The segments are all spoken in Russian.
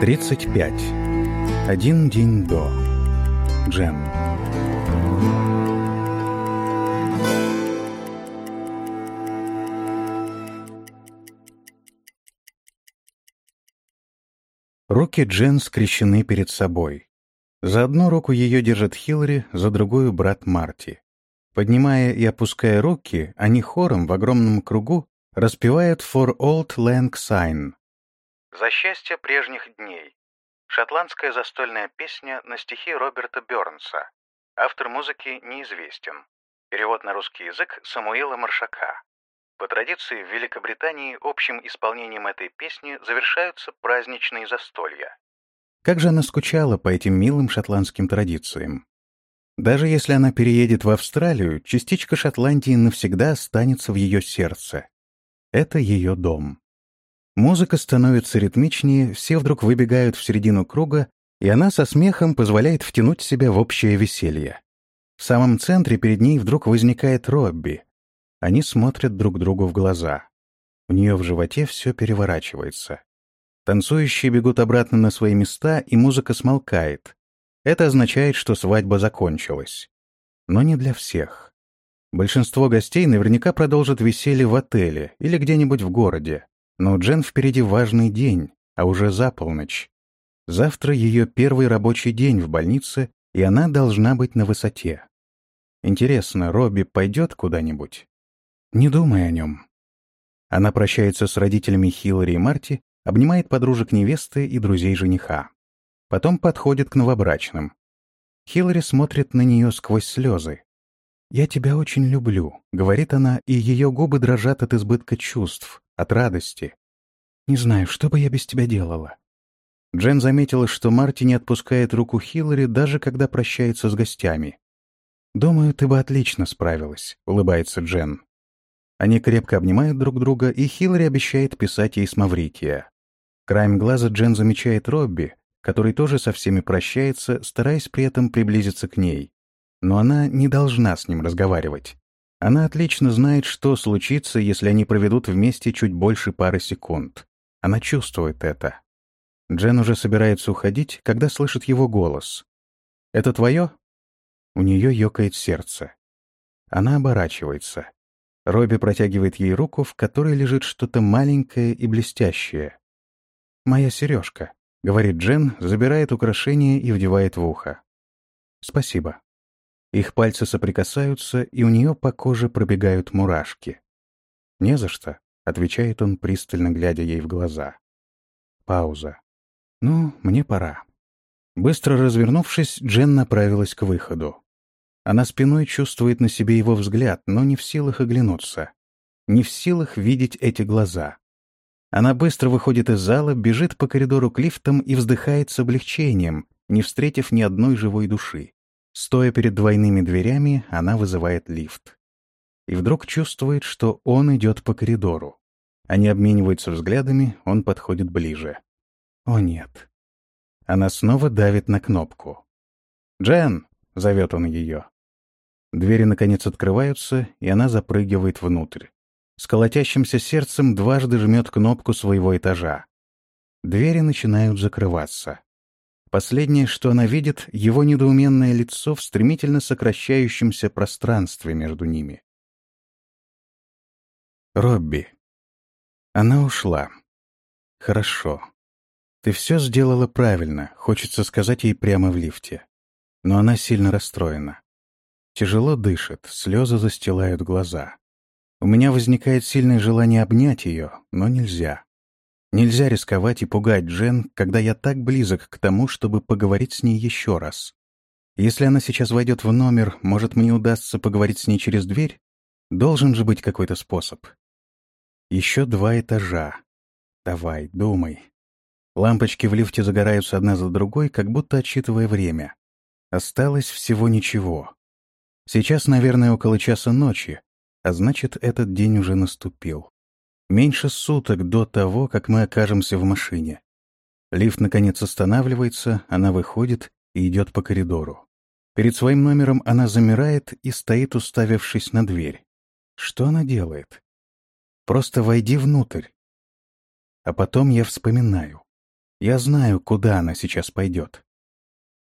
35. Один день до. Джен. Руки Джен скрещены перед собой. За одну руку ее держит Хиллари, за другую — брат Марти. Поднимая и опуская руки, они хором в огромном кругу распевают «For Old Lang Syne» «За счастье прежних дней». Шотландская застольная песня на стихи Роберта Бёрнса. Автор музыки неизвестен. Перевод на русский язык Самуила Маршака. По традиции в Великобритании общим исполнением этой песни завершаются праздничные застолья. Как же она скучала по этим милым шотландским традициям. Даже если она переедет в Австралию, частичка Шотландии навсегда останется в ее сердце. Это ее дом. Музыка становится ритмичнее, все вдруг выбегают в середину круга, и она со смехом позволяет втянуть себя в общее веселье. В самом центре перед ней вдруг возникает Робби. Они смотрят друг другу в глаза. У нее в животе все переворачивается. Танцующие бегут обратно на свои места, и музыка смолкает. Это означает, что свадьба закончилась. Но не для всех. Большинство гостей наверняка продолжат веселье в отеле или где-нибудь в городе. Но у Джен впереди важный день, а уже за полночь. Завтра ее первый рабочий день в больнице, и она должна быть на высоте. Интересно, Робби пойдет куда-нибудь? Не думай о нем. Она прощается с родителями Хиллари и Марти, обнимает подружек невесты и друзей жениха. Потом подходит к новобрачным. Хиллари смотрит на нее сквозь слезы. «Я тебя очень люблю», — говорит она, и ее губы дрожат от избытка чувств, от радости. «Не знаю, что бы я без тебя делала». Джен заметила, что Марти не отпускает руку Хиллари, даже когда прощается с гостями. «Думаю, ты бы отлично справилась», — улыбается Джен. Они крепко обнимают друг друга, и Хиллари обещает писать ей с Маврикия. Краем глаза Джен замечает Робби, который тоже со всеми прощается, стараясь при этом приблизиться к ней. Но она не должна с ним разговаривать. Она отлично знает, что случится, если они проведут вместе чуть больше пары секунд. Она чувствует это. Джен уже собирается уходить, когда слышит его голос. «Это твое?» У нее ёкает сердце. Она оборачивается. Робби протягивает ей руку, в которой лежит что-то маленькое и блестящее. «Моя сережка», — говорит Джен, забирает украшение и вдевает в ухо. «Спасибо». Их пальцы соприкасаются, и у нее по коже пробегают мурашки. «Не за что», — отвечает он, пристально глядя ей в глаза. Пауза. «Ну, мне пора». Быстро развернувшись, Джен направилась к выходу. Она спиной чувствует на себе его взгляд, но не в силах оглянуться. Не в силах видеть эти глаза. Она быстро выходит из зала, бежит по коридору к лифтам и вздыхает с облегчением, не встретив ни одной живой души. Стоя перед двойными дверями, она вызывает лифт. И вдруг чувствует, что он идет по коридору. Они обмениваются взглядами, он подходит ближе. О нет. Она снова давит на кнопку. «Джен!» — зовет он ее. Двери, наконец, открываются, и она запрыгивает внутрь. С колотящимся сердцем дважды жмет кнопку своего этажа. Двери начинают закрываться. Последнее, что она видит, его недоуменное лицо в стремительно сокращающемся пространстве между ними. Робби. Она ушла. Хорошо. Ты все сделала правильно, хочется сказать ей прямо в лифте. Но она сильно расстроена. Тяжело дышит, слезы застилают глаза. У меня возникает сильное желание обнять ее, но нельзя. Нельзя рисковать и пугать Джен, когда я так близок к тому, чтобы поговорить с ней еще раз. Если она сейчас войдет в номер, может, мне удастся поговорить с ней через дверь? Должен же быть какой-то способ. Еще два этажа. Давай, думай. Лампочки в лифте загораются одна за другой, как будто отсчитывая время. Осталось всего ничего. Сейчас, наверное, около часа ночи, а значит, этот день уже наступил. Меньше суток до того, как мы окажемся в машине. Лифт, наконец, останавливается, она выходит и идет по коридору. Перед своим номером она замирает и стоит, уставившись на дверь. Что она делает? Просто войди внутрь. А потом я вспоминаю. Я знаю, куда она сейчас пойдет.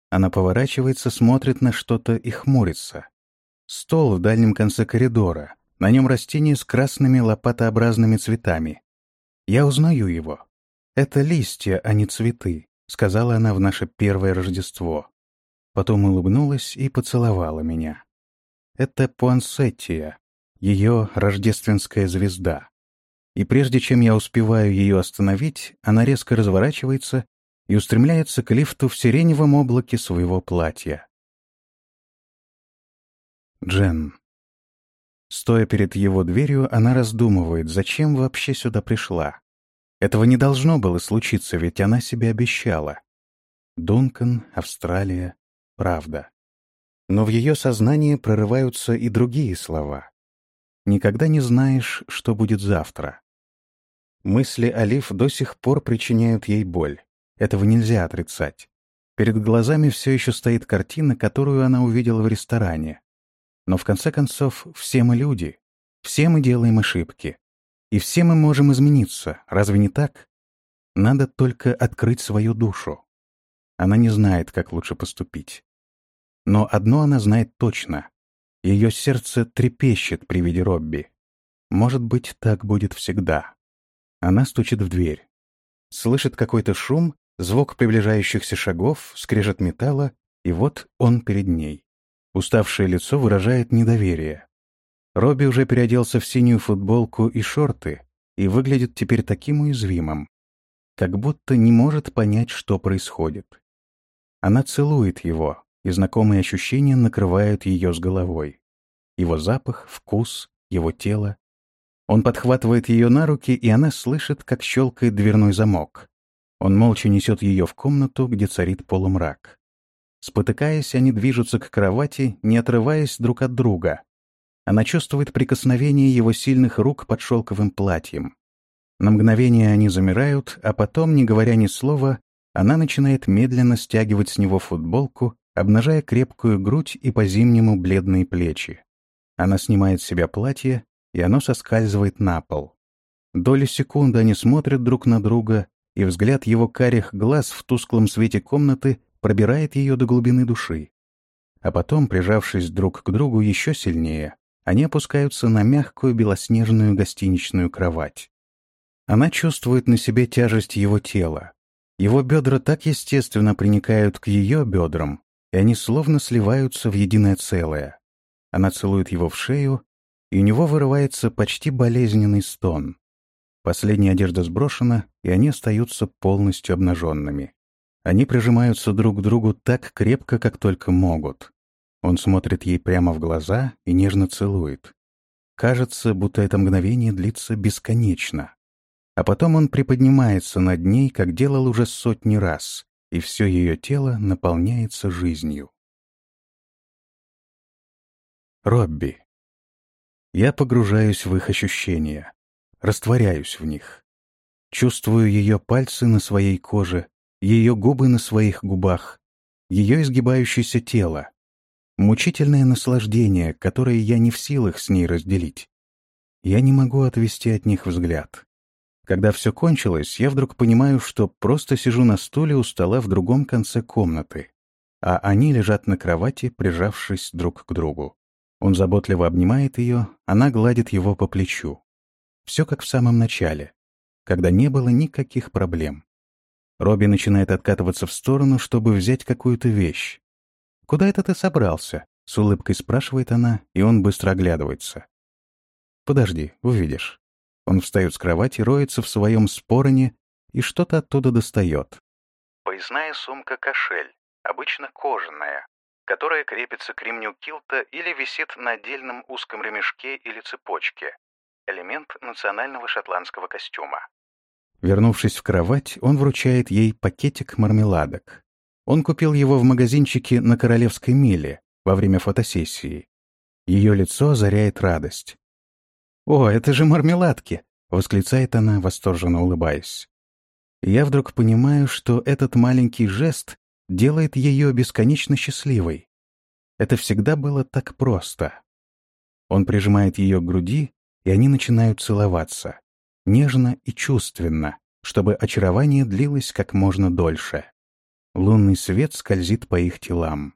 Она поворачивается, смотрит на что-то и хмурится. Стол в дальнем конце коридора. На нем растение с красными лопатообразными цветами. Я узнаю его. Это листья, а не цветы, сказала она в наше первое Рождество. Потом улыбнулась и поцеловала меня. Это Пуансеттия, ее рождественская звезда. И прежде чем я успеваю ее остановить, она резко разворачивается и устремляется к лифту в сиреневом облаке своего платья. Джен. Стоя перед его дверью, она раздумывает, зачем вообще сюда пришла. Этого не должно было случиться, ведь она себе обещала. Дункан, Австралия, правда. Но в ее сознание прорываются и другие слова. Никогда не знаешь, что будет завтра. Мысли Алиф до сих пор причиняют ей боль. Этого нельзя отрицать. Перед глазами все еще стоит картина, которую она увидела в ресторане. Но в конце концов, все мы люди. Все мы делаем ошибки. И все мы можем измениться, разве не так? Надо только открыть свою душу. Она не знает, как лучше поступить. Но одно она знает точно. Ее сердце трепещет при виде Робби. Может быть, так будет всегда. Она стучит в дверь. Слышит какой-то шум, звук приближающихся шагов, скрежет металла, и вот он перед ней. Уставшее лицо выражает недоверие. Робби уже переоделся в синюю футболку и шорты и выглядит теперь таким уязвимым, как будто не может понять, что происходит. Она целует его, и знакомые ощущения накрывают ее с головой. Его запах, вкус, его тело. Он подхватывает ее на руки, и она слышит, как щелкает дверной замок. Он молча несет ее в комнату, где царит полумрак. Спотыкаясь, они движутся к кровати, не отрываясь друг от друга. Она чувствует прикосновение его сильных рук под шелковым платьем. На мгновение они замирают, а потом, не говоря ни слова, она начинает медленно стягивать с него футболку, обнажая крепкую грудь и по-зимнему бледные плечи. Она снимает с себя платье, и оно соскальзывает на пол. Доли секунды они смотрят друг на друга, и взгляд его карих глаз в тусклом свете комнаты пробирает ее до глубины души. А потом, прижавшись друг к другу еще сильнее, они опускаются на мягкую белоснежную гостиничную кровать. Она чувствует на себе тяжесть его тела. Его бедра так естественно приникают к ее бедрам, и они словно сливаются в единое целое. Она целует его в шею, и у него вырывается почти болезненный стон. Последняя одежда сброшена, и они остаются полностью обнаженными. Они прижимаются друг к другу так крепко, как только могут. Он смотрит ей прямо в глаза и нежно целует. Кажется, будто это мгновение длится бесконечно. А потом он приподнимается над ней, как делал уже сотни раз, и все ее тело наполняется жизнью. Робби. Я погружаюсь в их ощущения, растворяюсь в них. Чувствую ее пальцы на своей коже, ее губы на своих губах, ее изгибающееся тело. Мучительное наслаждение, которое я не в силах с ней разделить. Я не могу отвести от них взгляд. Когда все кончилось, я вдруг понимаю, что просто сижу на стуле у стола в другом конце комнаты, а они лежат на кровати, прижавшись друг к другу. Он заботливо обнимает ее, она гладит его по плечу. Все как в самом начале, когда не было никаких проблем. Робби начинает откатываться в сторону, чтобы взять какую-то вещь. «Куда это ты собрался?» — с улыбкой спрашивает она, и он быстро оглядывается. «Подожди, увидишь». Он встает с кровати, роется в своем спороне и что-то оттуда достает. Поясная сумка-кошель, обычно кожаная, которая крепится к ремню килта или висит на отдельном узком ремешке или цепочке. Элемент национального шотландского костюма. Вернувшись в кровать, он вручает ей пакетик мармеладок. Он купил его в магазинчике на Королевской миле во время фотосессии. Ее лицо озаряет радость. «О, это же мармеладки!» — восклицает она, восторженно улыбаясь. я вдруг понимаю, что этот маленький жест делает ее бесконечно счастливой. Это всегда было так просто. Он прижимает ее к груди, и они начинают целоваться нежно и чувственно, чтобы очарование длилось как можно дольше. Лунный свет скользит по их телам.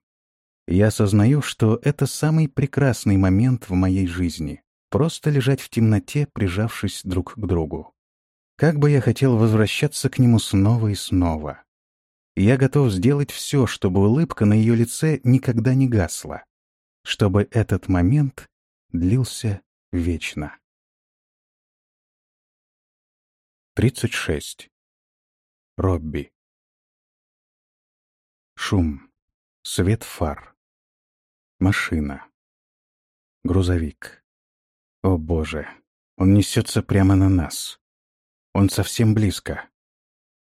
Я осознаю, что это самый прекрасный момент в моей жизни — просто лежать в темноте, прижавшись друг к другу. Как бы я хотел возвращаться к нему снова и снова. Я готов сделать все, чтобы улыбка на ее лице никогда не гасла, чтобы этот момент длился вечно. 36. Робби. Шум. Свет фар. Машина. Грузовик. О боже, он несется прямо на нас. Он совсем близко.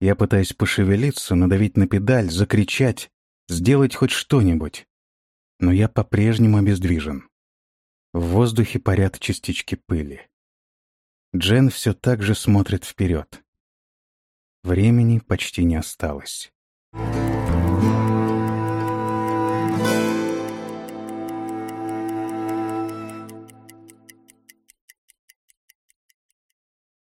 Я пытаюсь пошевелиться, надавить на педаль, закричать, сделать хоть что-нибудь. Но я по-прежнему обездвижен. В воздухе парят частички пыли. Джен все так же смотрит вперед. Времени почти не осталось.